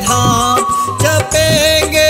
राधा जपेंगे।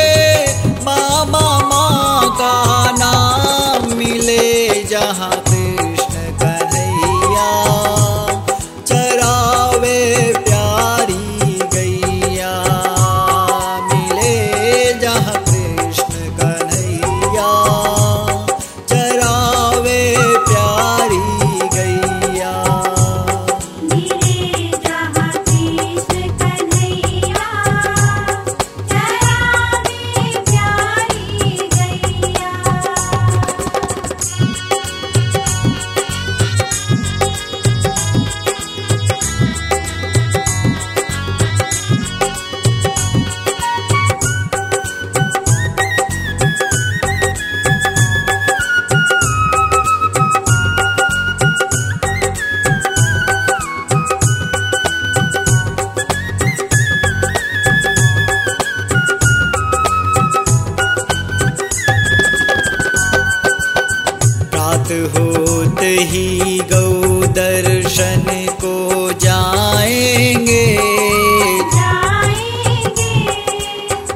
होते ही गौ दर्शन को जाएँगे।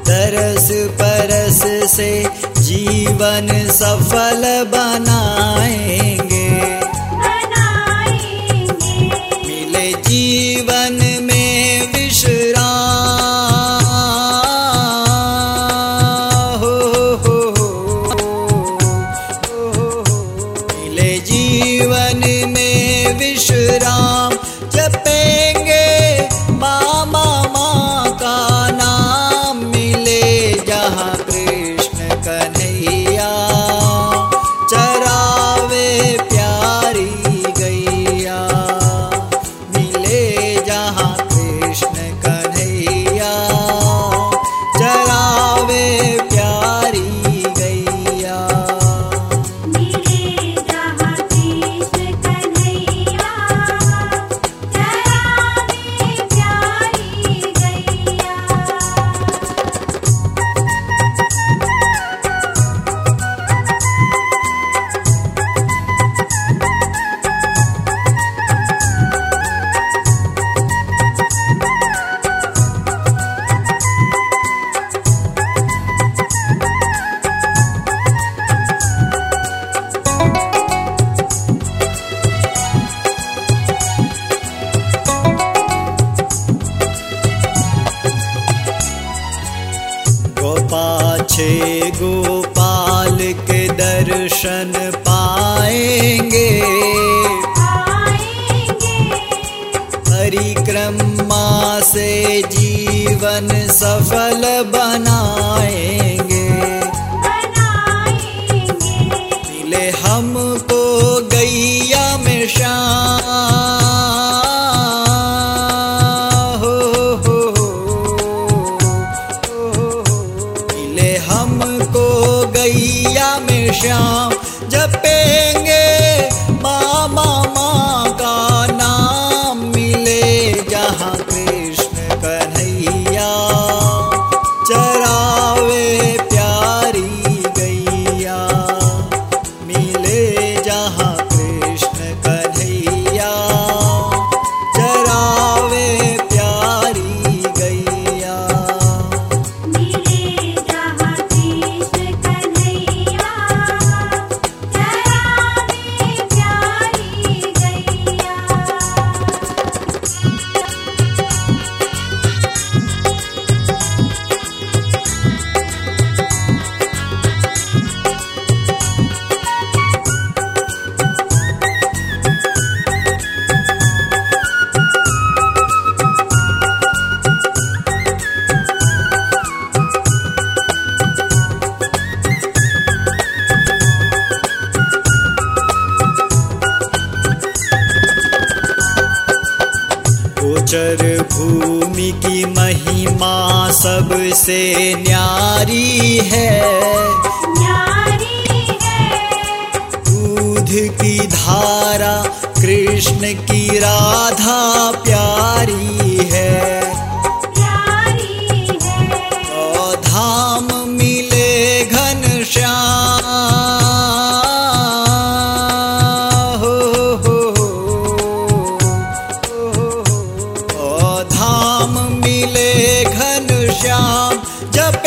तरस परस से जीवन सफल बनाएँ। दर्शन पाएँगे। परिक्रमा से जीवन सफल बना। गोचर भूमि की महिमा सबसे न्यारी है। न्यारी दूध की धारा कृष्ण की राधा प्यारी मिले घनश्याम जब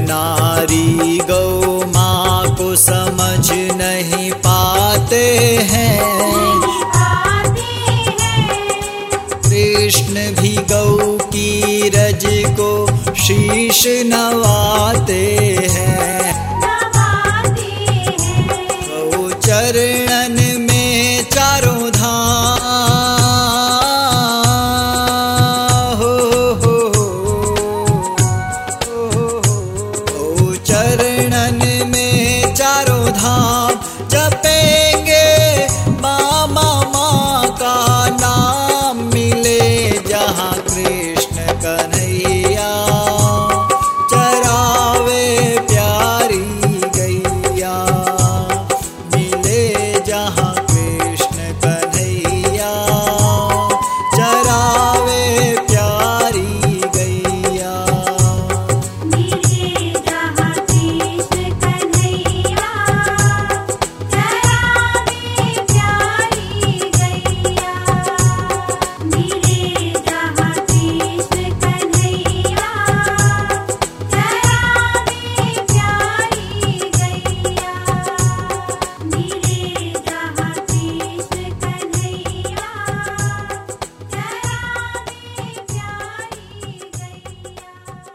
नारी गौ माँ को समझ नहीं पाते हैं। कृष्ण भी गौ की रज को शीश नवाते हैं।